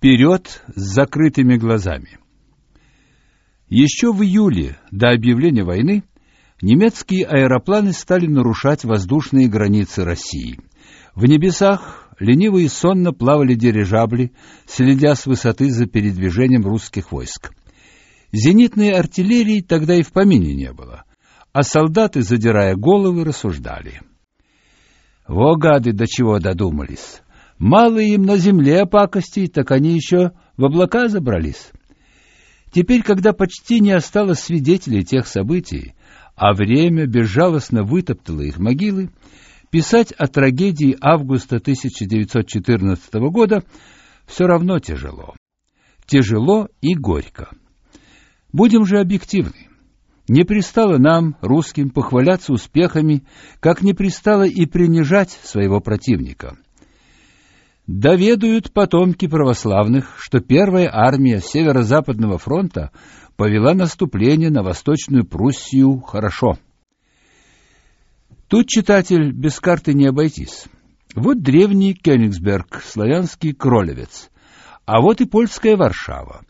Вперед с закрытыми глазами. Еще в июле, до объявления войны, немецкие аэропланы стали нарушать воздушные границы России. В небесах лениво и сонно плавали дирижабли, следя с высоты за передвижением русских войск. Зенитной артиллерии тогда и в помине не было, а солдаты, задирая головы, рассуждали. Во, гады, до чего додумались! Мало им на земле пакостей, так они еще в облака забрались. Теперь, когда почти не осталось свидетелей тех событий, а время безжалостно вытоптало их могилы, писать о трагедии августа 1914 года все равно тяжело. Тяжело и горько. Будем же объективны. Не пристало нам, русским, похваляться успехами, как не пристало и принижать своего противника. Доведают потомки православных, что первая армия Северо-Западного фронта повела наступление на Восточную Пруссию хорошо. Тут, читатель, без карты не обойтись. Вот древний Кёнигсберг, славянский Кролевец, а вот и польская Варшава.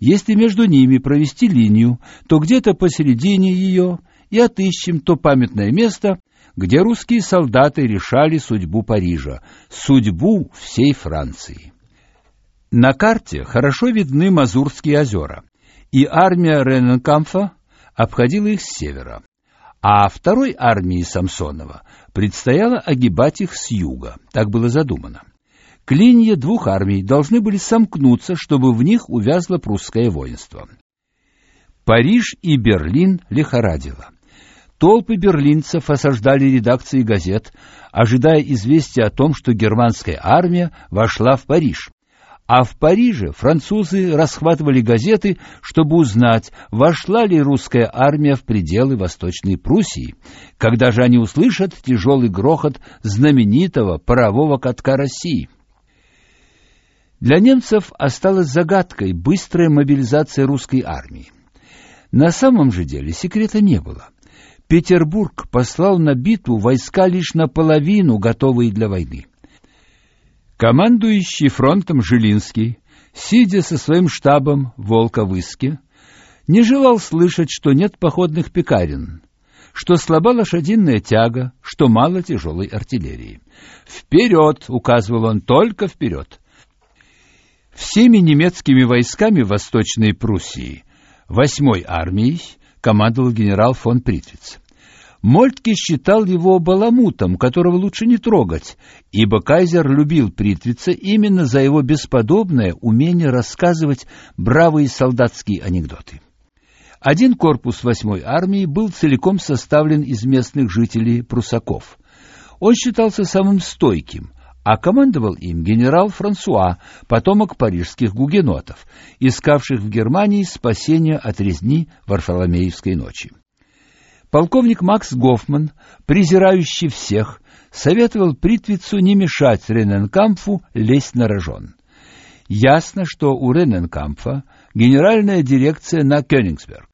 Если между ними провести линию, то где-то посередине ее и отыщем то памятное место, где русские солдаты решали судьбу Парижа, судьбу всей Франции. На карте хорошо видны Мазурские озера, и армия Рененкамфа обходила их с севера, а второй армии Самсонова предстояло огибать их с юга, так было задумано. Клинья двух армий должны были сомкнуться, чтобы в них увязло прусское воинство. Париж и Берлин лихорадило. Толпы берлинцев осаждали редакции газет, ожидая известия о том, что германская армия вошла в Париж. А в Париже французы расхватывали газеты, чтобы узнать, вошла ли русская армия в пределы Восточной Пруссии, когда же они услышат тяжелый грохот знаменитого парового катка России. Для немцев осталась загадкой быстрая мобилизация русской армии. На самом же деле секрета не было. Петербург послал на битву войска лишь наполовину готовые для войны. Командующий фронтом Жилинский, сидя со своим штабом в Волковыске, не желал слышать, что нет походных пекарен, что слаба лошадиная тяга, что мало тяжелой артиллерии. «Вперед!» — указывал он, — «только вперед!» Всеми немецкими войсками Восточной Пруссии, восьмой армией, командовал генерал фон Притвиц. Мольтке считал его баламутом, которого лучше не трогать, ибо кайзер любил Притвица именно за его бесподобное умение рассказывать бравые солдатские анекдоты. Один корпус восьмой армии был целиком составлен из местных жителей прусаков. Он считался самым стойким, а командовал им генерал Франсуа, потомок парижских гугенотов, искавших в Германии спасения от резни Варфоломеевской ночи. Полковник Макс Гофман, презирающий всех, советовал Притвицу не мешать Рененкампфу лезть на рожон. Ясно, что у Рененкампфа генеральная дирекция на Кёнигсберг.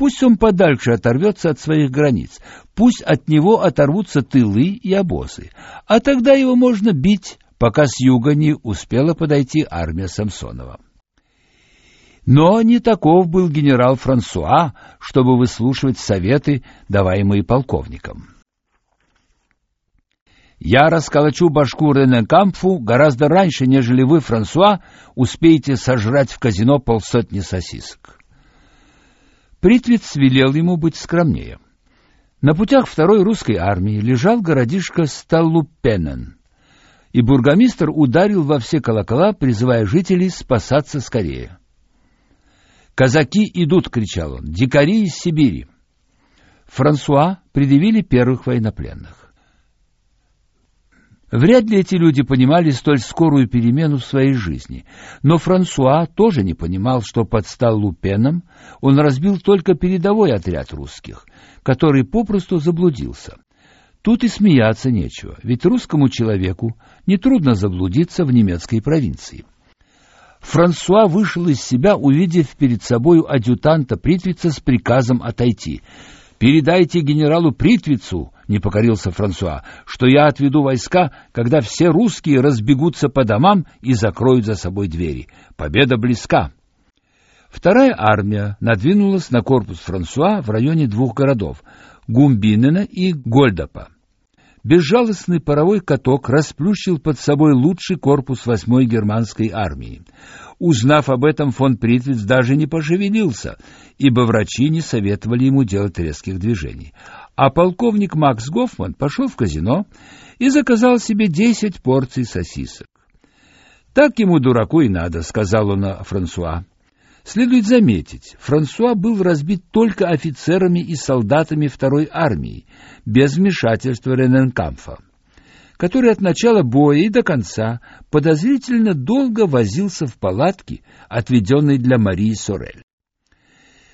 Пусть он подальше оторвется от своих границ, пусть от него оторвутся тылы и обозы, а тогда его можно бить, пока с юга не успела подойти армия Самсонова. Но не таков был генерал Франсуа, чтобы выслушивать советы, даваемые полковником. Я расколочу башку Ренекампфу гораздо раньше, нежели вы, Франсуа, успеете сожрать в казино полсотни сосисок. Притвиц велел ему быть скромнее. На путях второй русской армии лежал городишко Сталлупенен, и бургомистр ударил во все колокола, призывая жителей спасаться скорее. «Казаки идут!» — кричал он. «Дикари из Сибири!» Франсуа предъявили первых военнопленных. Вряд ли эти люди понимали столь скорую перемену в своей жизни, но Франсуа тоже не понимал, что под Сталлупеном он разбил только передовой отряд русских, который попросту заблудился. Тут и смеяться нечего, ведь русскому человеку нетрудно заблудиться в немецкой провинции. Франсуа вышел из себя, увидев перед собою адъютанта Притвица с приказом отойти. «Передайте генералу Притвицу», — не покорился Франсуа, «что я отведу войска, когда все русские разбегутся по домам и закроют за собой двери. Победа близка». Вторая армия надвинулась на корпус Франсуа в районе двух городов — Гумбинена и Гольдапа. Безжалостный паровой каток расплющил под собой лучший корпус восьмой германской армии. Узнав об этом, фон Притвиц даже не пошевелился, ибо врачи не советовали ему делать резких движений. А полковник Макс Гофман пошел в казино и заказал себе десять порций сосисок. «Так ему, дураку, и надо», — сказал он Франсуа. Следует заметить, Франсуа был разбит только офицерами и солдатами второй армии, без вмешательства Рененкамфа, который от начала боя и до конца подозрительно долго возился в палатке, отведенной для Марии Сорель.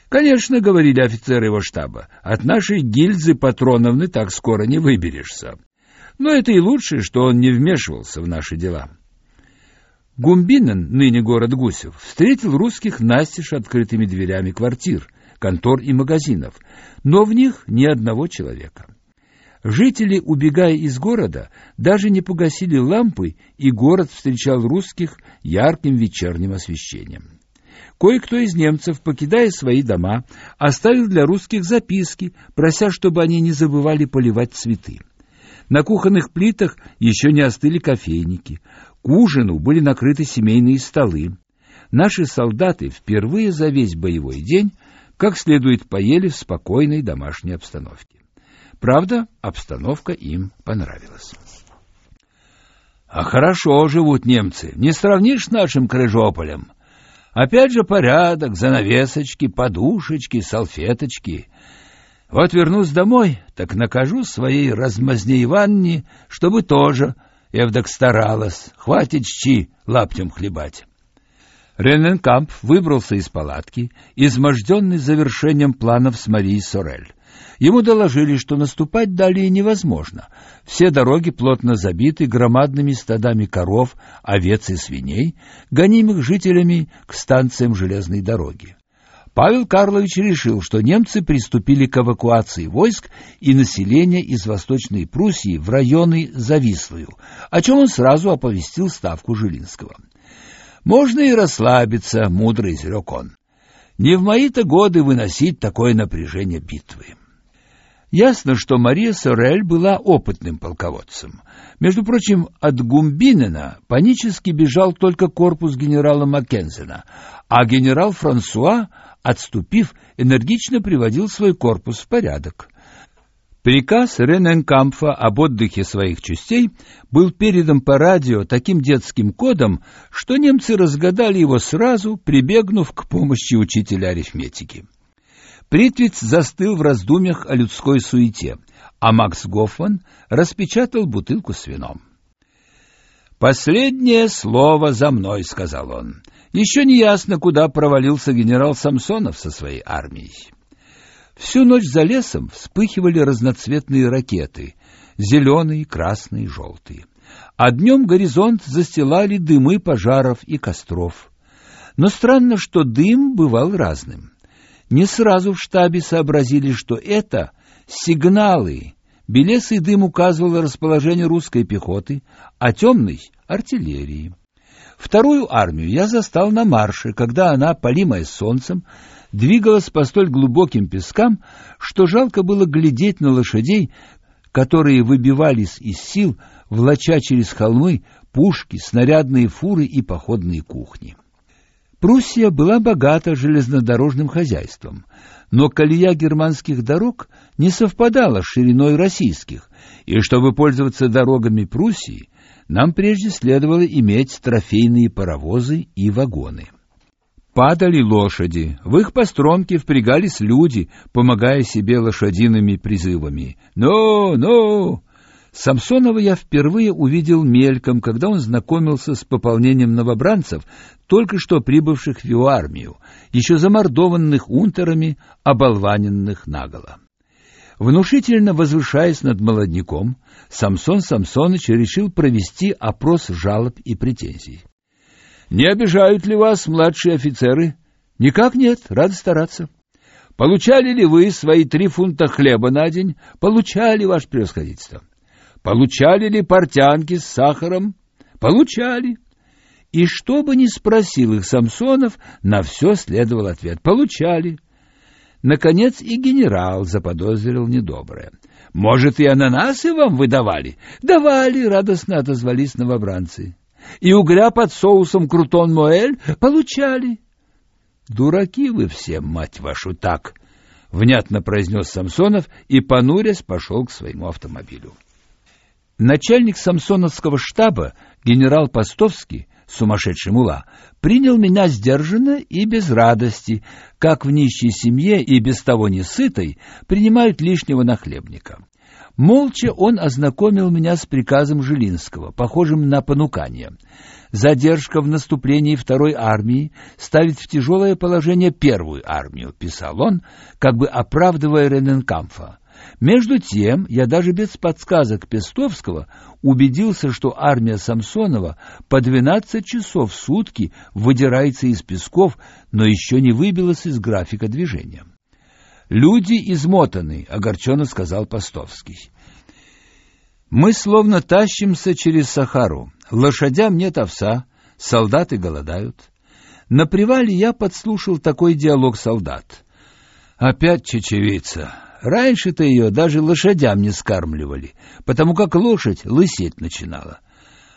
Конечно, говорили офицеры его штаба, от нашей гильзы патроновны так скоро не выберешься. Но это и лучше, что он не вмешивался в наши дела. Гумбинен, ныне город Гусев, встретил русских настежь открытыми дверями квартир, контор и магазинов, но в них ни одного человека. Жители, убегая из города, даже не погасили лампы, и город встречал русских ярким вечерним освещением. Кое-кто из немцев, покидая свои дома, оставил для русских записки, прося, чтобы они не забывали поливать цветы. На кухонных плитах еще не остыли кофейники. К ужину были накрыты семейные столы. Наши солдаты впервые за весь боевой день как следует поели в спокойной домашней обстановке. Правда, обстановка им понравилась. А хорошо живут немцы, не сравнишь с нашим Крыжополем. Опять же порядок, занавесочки, подушечки, салфеточки. Вот вернусь домой, так накажу своей размазне Иванне, чтобы тоже Эвдок старалась, хватит щи лаптем хлебать. Рененкамп выбрался из палатки, изможденный завершением планов с Марией Сорель. Ему доложили, что наступать далее невозможно. Все дороги плотно забиты громадными стадами коров, овец и свиней, гонимых жителями к станциям железной дороги. Павел Карлович решил, что немцы приступили к эвакуации войск и населения из Восточной Пруссии в районы Завислую, о чем он сразу оповестил ставку Жилинского. «Можно и расслабиться», — мудро изрек он. «Не в мои-то годы выносить такое напряжение битвы». Ясно, что Мария Сорель была опытным полководцем. Между прочим, от Гумбинена панически бежал только корпус генерала Маккензена, а генерал Франсуа отступив, энергично приводил свой корпус в порядок. Приказ Рененкампфа об отдыхе своих частей был передан по радио таким детским кодом, что немцы разгадали его сразу, прибегнув к помощи учителя арифметики. Притвиц застыл в раздумьях о людской суете, а Макс Гофман распечатал бутылку с вином. «Последнее слово за мной», — сказал он. Еще не ясно, куда провалился генерал Самсонов со своей армией. Всю ночь за лесом вспыхивали разноцветные ракеты — зеленые, красные, желтые. А днем горизонт застилали дымы пожаров и костров. Но странно, что дым бывал разным. Не сразу в штабе сообразили, что это сигналы. Белесый дым указывал расположение русской пехоты, а темный — артиллерии. Вторую армию я застал на марше, когда она, полимая солнцем, двигалась по столь глубоким пескам, что жалко было глядеть на лошадей, которые выбивались из сил, влача через холмы пушки, снарядные фуры и походные кухни. Пруссия была богата железнодорожным хозяйством, но колея германских дорог не совпадала с шириной российских, и чтобы пользоваться дорогами Пруссии, нам прежде следовало иметь трофейные паровозы и вагоны. Падали лошади, в их постромке впрягались люди, помогая себе лошадиными призывами. «Ну, ну!» Самсонова я впервые увидел мельком, когда он знакомился с пополнением новобранцев, только что прибывших в его армию, еще замордованных унтерами, оболваненных наголо. Внушительно возвышаясь над молодняком, Самсон Самсоныч решил провести опрос жалоб и претензий. «Не обижают ли вас младшие офицеры?» «Никак нет, рад стараться». Получали ли вы свои три фунта хлеба на день? Получали, ваше превосходительство. Получали ли портянки с сахаром? Получали. И что бы ни спросил их Самсонов, на все следовал ответ. Получали. Наконец и генерал заподозрил недоброе. Может, и ананасы вам выдавали? Давали, радостно отозвались новобранцы. И угря под соусом крутон Моэль получали. Дураки вы все, мать вашу, так, внятно произнес Самсонов и понурясь пошел к своему автомобилю. Начальник Самсоновского штаба, генерал Постовский, сумасшедший мула, принял меня сдержанно и без радости, как в нищей семье и без того не сытой принимают лишнего нахлебника. Молча он ознакомил меня с приказом Жилинского, похожим на понукание. Задержка в наступлении второй армии ставит в тяжелое положение первую армию, писал он, как бы оправдывая Рененкамфа. Между тем, я даже без подсказок Пестовского убедился, что армия Самсонова по 12 часов в сутки выдирается из песков, но еще не выбилась из графика движения. Люди измотаны, огорченно сказал Постовский. Мы словно тащимся через Сахару. Лошадям нет овса, солдаты голодают. На привале я подслушал такой диалог солдат. Опять чечевица. Раньше-то ее даже лошадям не скармливали, потому как лошадь лысеть начинала.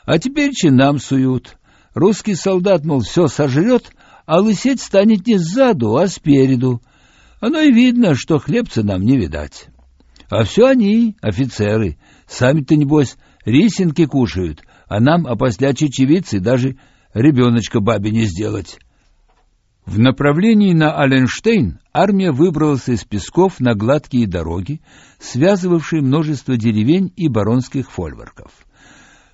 А теперь че нам суют. Русский солдат, мол, все сожрет, а лысеть станет не сзаду, а спереду. Оно и видно, что хлебца нам не видать. А все они, офицеры, сами-то, небось, рисинки кушают, а нам опосля чечевицы даже ребеночка бабе не сделать. В направлении на Аленштейн армия выбралась из песков на гладкие дороги, связывавшие множество деревень и баронских фольворков.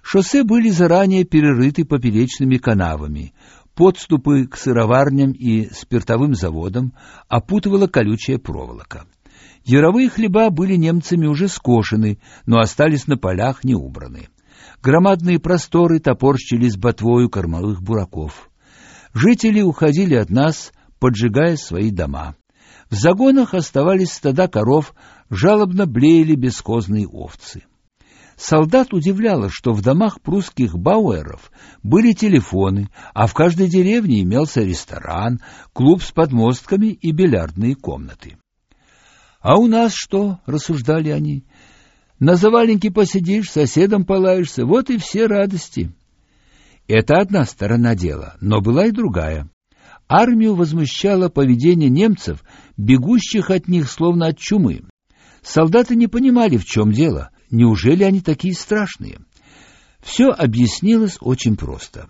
Шоссе были заранее перерыты поперечными канавами, Подступы к сыроварням и спиртовым заводам опутывала колючая проволока. Яровые хлеба были немцами уже скошены, но остались на полях не убраны. Громадные просторы топорщились ботвою кормовых бураков. Жители уходили от нас, поджигая свои дома. В загонах оставались стада коров, жалобно блеяли бесхозные овцы. Солдат удивляло, что в домах прусских бауэров были телефоны, а в каждой деревне имелся ресторан, клуб с подмостками и бильярдные комнаты. «А у нас что?» — рассуждали они. «На заваленке посидишь, соседом полаешься, вот и все радости». Это одна сторона дела, но была и другая. Армию возмущало поведение немцев, бегущих от них словно от чумы. Солдаты не понимали, в чем дело — Неужели они такие страшные? Все объяснилось очень просто.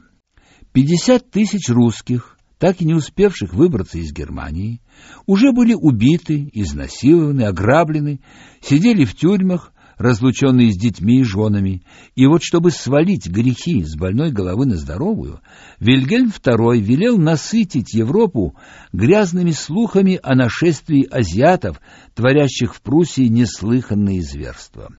Пятьдесят тысяч русских, так и не успевших выбраться из Германии, уже были убиты, изнасилованы, ограблены, сидели в тюрьмах, разлученные с детьми и женами, и вот чтобы свалить грехи с больной головы на здоровую, Вильгельм II велел насытить Европу грязными слухами о нашествии азиатов, творящих в Пруссии неслыханные зверства.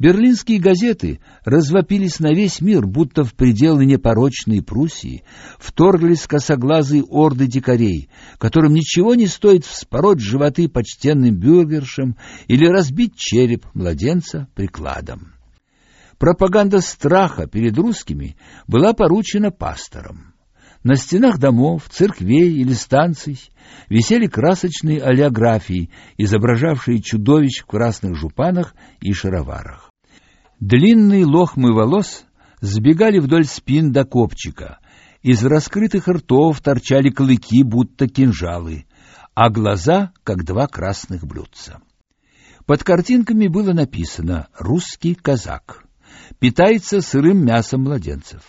Берлинские газеты развопились на весь мир, будто в пределы непорочной Пруссии вторглись косоглазые орды дикарей, которым ничего не стоит вспороть животы почтенным бюргершам или разбить череп младенца прикладом. Пропаганда страха перед русскими была поручена пасторам. На стенах домов, церквей или станций висели красочные олеографии, изображавшие чудовищ в красных жупанах и шароварах. Длинные лохмы волос сбегали вдоль спин до копчика. Из раскрытых ртов торчали клыки, будто кинжалы, а глаза, как два красных блюдца. Под картинками было написано «Русский казак». Питается сырым мясом младенцев.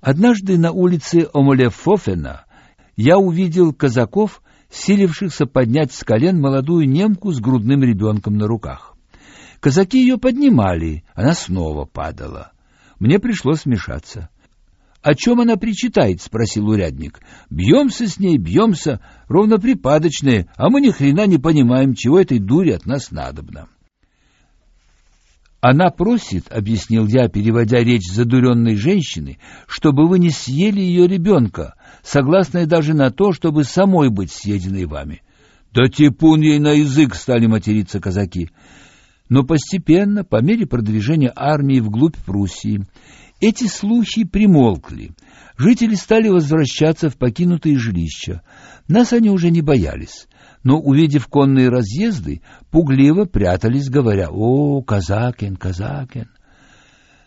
Однажды на улице Омолефофена я увидел казаков, силившихся поднять с колен молодую немку с грудным ребенком на руках. Казаки ее поднимали, она снова падала. Мне пришлось вмешаться. — О чем она причитает? — спросил урядник. — Бьемся с ней, бьемся, ровно припадочные, а мы ни хрена не понимаем, чего этой дури от нас надобно. Она просит, — объяснил я, переводя речь задуренной женщины, — чтобы вы не съели ее ребенка, согласная даже на то, чтобы самой быть съеденной вами. — Да типун ей на язык стали материться казаки. Но постепенно, по мере продвижения армии вглубь Пруссии, эти слухи примолкли. Жители стали возвращаться в покинутые жилища. Нас они уже не боялись, но, увидев конные разъезды, пугливо прятались, говоря «О, Казакин, Казакин!».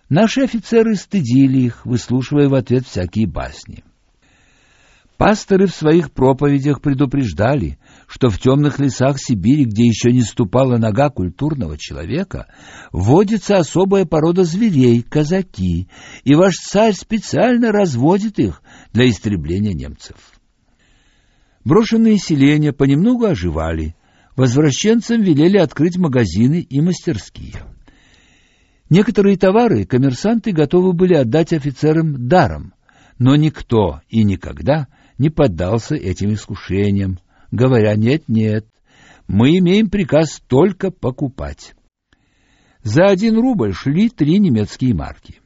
Наши офицеры стыдили их, выслушивая в ответ всякие басни. Пасторы в своих проповедях предупреждали, что в темных лесах Сибири, где еще не ступала нога культурного человека, водится особая порода зверей — казаки, и ваш царь специально разводит их для истребления немцев. Брошенные селения понемногу оживали, возвращенцам велели открыть магазины и мастерские. Некоторые товары коммерсанты готовы были отдать офицерам даром, но никто и никогда не поддался этим искушениям, говоря «нет-нет, мы имеем приказ только покупать». За один рубль шли три немецкие марки.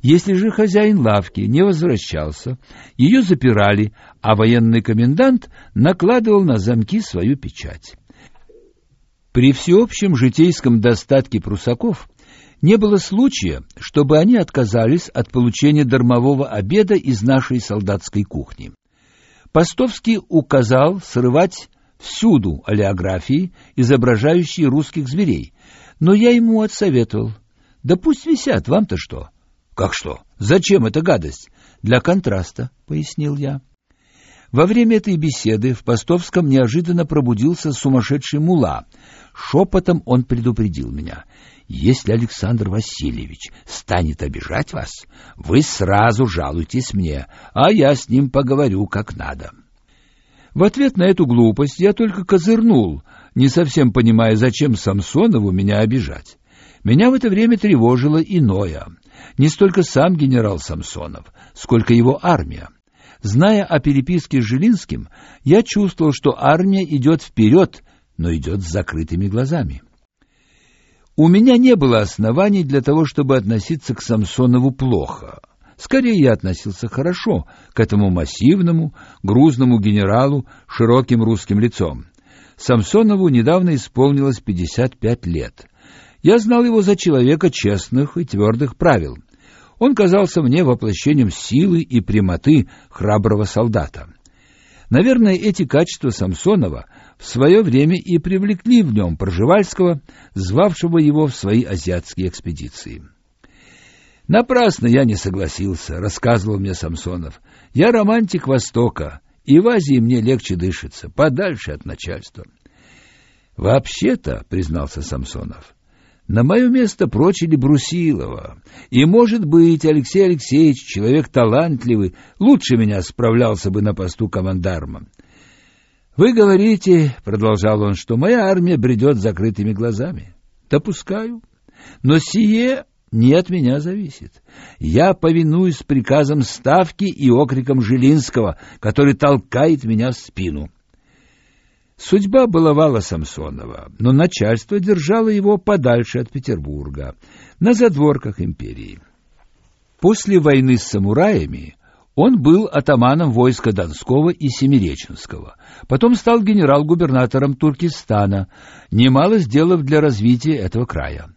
Если же хозяин лавки не возвращался, ее запирали, а военный комендант накладывал на замки свою печать. При всеобщем житейском достатке прусаков не было случая, чтобы они отказались от получения дармового обеда из нашей солдатской кухни. Постовский указал срывать всюду олеографии, изображающие русских зверей, но я ему отсоветовал. Да пусть висят, вам-то что? Как что? Зачем эта гадость? Для контраста, пояснил я. Во время этой беседы в Постовском неожиданно пробудился сумасшедший мула. Шепотом он предупредил меня. Если Александр Васильевич станет обижать вас, вы сразу жалуйтесь мне, а я с ним поговорю как надо. В ответ на эту глупость я только козырнул, не совсем понимая, зачем Самсонову меня обижать. Меня в это время тревожило иное. Не столько сам генерал Самсонов, сколько его армия. Зная о переписке с Жилинским, я чувствовал, что армия идет вперед, но идет с закрытыми глазами. У меня не было оснований для того, чтобы относиться к Самсонову плохо. Скорее, я относился хорошо к этому массивному, грузному генералу с широким русским лицом. Самсонову недавно исполнилось 55 лет. Я знал его за человека честных и твердых правил. Он казался мне воплощением силы и прямоты храброго солдата. Наверное, эти качества Самсонова в свое время и привлекли в нем Пржевальского, звавшего его в свои азиатские экспедиции. «Напрасно я не согласился», — рассказывал мне Самсонов. «Я романтик Востока, и в Азии мне легче дышится, подальше от начальства». «Вообще-то», — признался Самсонов, — «на мое место прочили Брусилова, и, может быть, Алексей Алексеевич, человек талантливый, лучше меня справлялся бы на посту командарма. Вы говорите, продолжал он, что моя армия бредет закрытыми глазами. Допускаю, но сие не от меня зависит. Я повинуюсь приказам ставки и окрикам Жилинского, который толкает меня в спину. Судьба баловала Самсонова, но начальство держало его подальше от Петербурга, на задворках империи. После войны с самураями он был атаманом войска Донского и Семиреченского, потом стал генерал-губернатором Туркестана, немало сделав для развития этого края.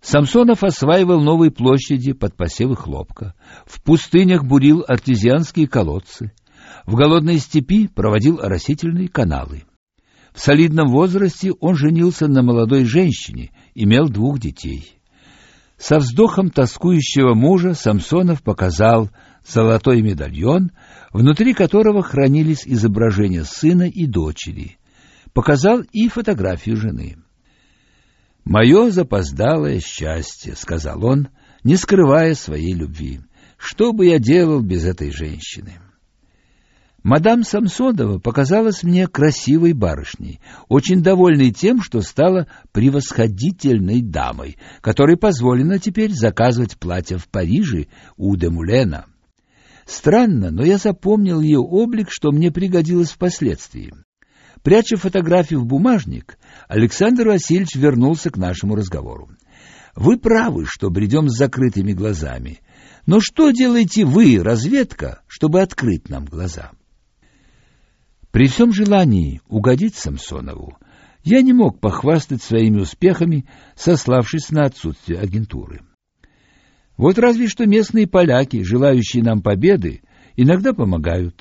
Самсонов осваивал новые площади под посевы хлопка, в пустынях бурил артезианские колодцы, в голодной степи проводил оросительные каналы. В солидном возрасте он женился на молодой женщине, имел двух детей. Со вздохом тоскующего мужа Самсонов показал золотой медальон, внутри которого хранились изображения сына и дочери. Показал и фотографию жены. «Мое запоздалое счастье», — сказал он, не скрывая своей любви. «Что бы я делал без этой женщины?» Мадам Самсонова показалась мне красивой барышней, очень довольной тем, что стала превосходительной дамой, которой позволено теперь заказывать платья в Париже у Демулена. Странно, но я запомнил ее облик, что мне пригодилось впоследствии. Пряча фотографию в бумажник, Александр Васильевич вернулся к нашему разговору. Вы правы, что бредем с закрытыми глазами. Но что делаете вы, разведка, чтобы открыть нам глаза? При всем желании угодить Самсонову, я не мог похвастать своими успехами, сославшись на отсутствие агентуры. Вот разве что местные поляки, желающие нам победы, иногда помогают.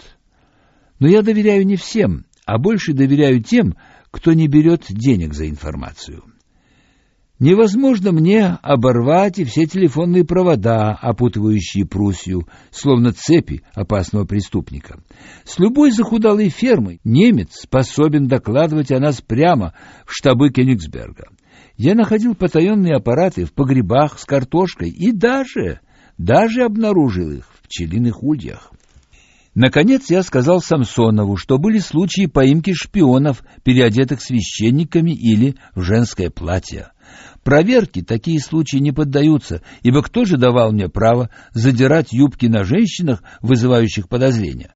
Но я доверяю не всем, а больше доверяю тем, кто не берет денег за информацию. Невозможно мне оборвать и все телефонные провода, опутывающие Пруссию, словно цепи опасного преступника. С любой захудалой фермы немец способен докладывать о нас прямо в штабы Кенигсберга. Я находил потаенные аппараты в погребах с картошкой и даже, даже обнаружил их в пчелиных ульях. Наконец я сказал Самсонову, что были случаи поимки шпионов, переодетых священниками или в женское платье. Проверки такие случаи не поддаются, ибо кто же давал мне право задирать юбки на женщинах, вызывающих подозрения?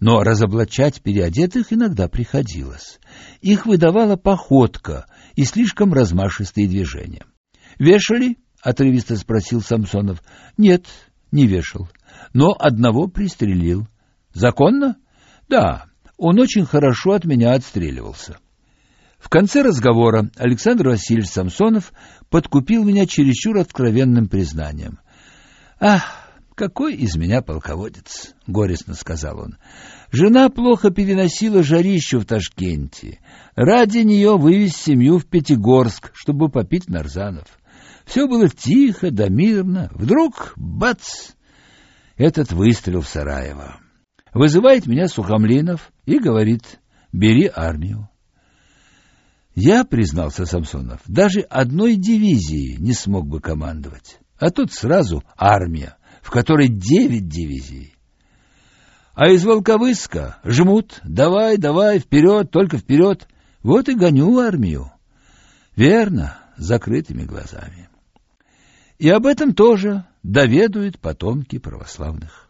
Но разоблачать переодетых иногда приходилось. Их выдавала походка и слишком размашистые движения. «Вешали?» — отрывисто спросил Самсонов. «Нет, не вешал, но одного пристрелил». «Законно?» «Да, он очень хорошо от меня отстреливался». В конце разговора Александр Васильевич Самсонов подкупил меня чересчур откровенным признанием. «Ах, какой из меня полководец!» — горестно сказал он. «Жена плохо переносила жарищу в Ташкенте. Ради нее вывез семью в Пятигорск, чтобы попить нарзанов. Все было тихо да мирно. Вдруг — бац! Этот выстрел в Сараево. Вызывает меня Сухомлинов и говорит «бери армию». Я, признался Самсонов, даже одной дивизии не смог бы командовать. А тут сразу армия, в которой девять дивизий. А из Волковыска жмут, давай, давай, вперед, только вперед. Вот и гоню армию. Верно, закрытыми глазами. И об этом тоже доведают потомки православных.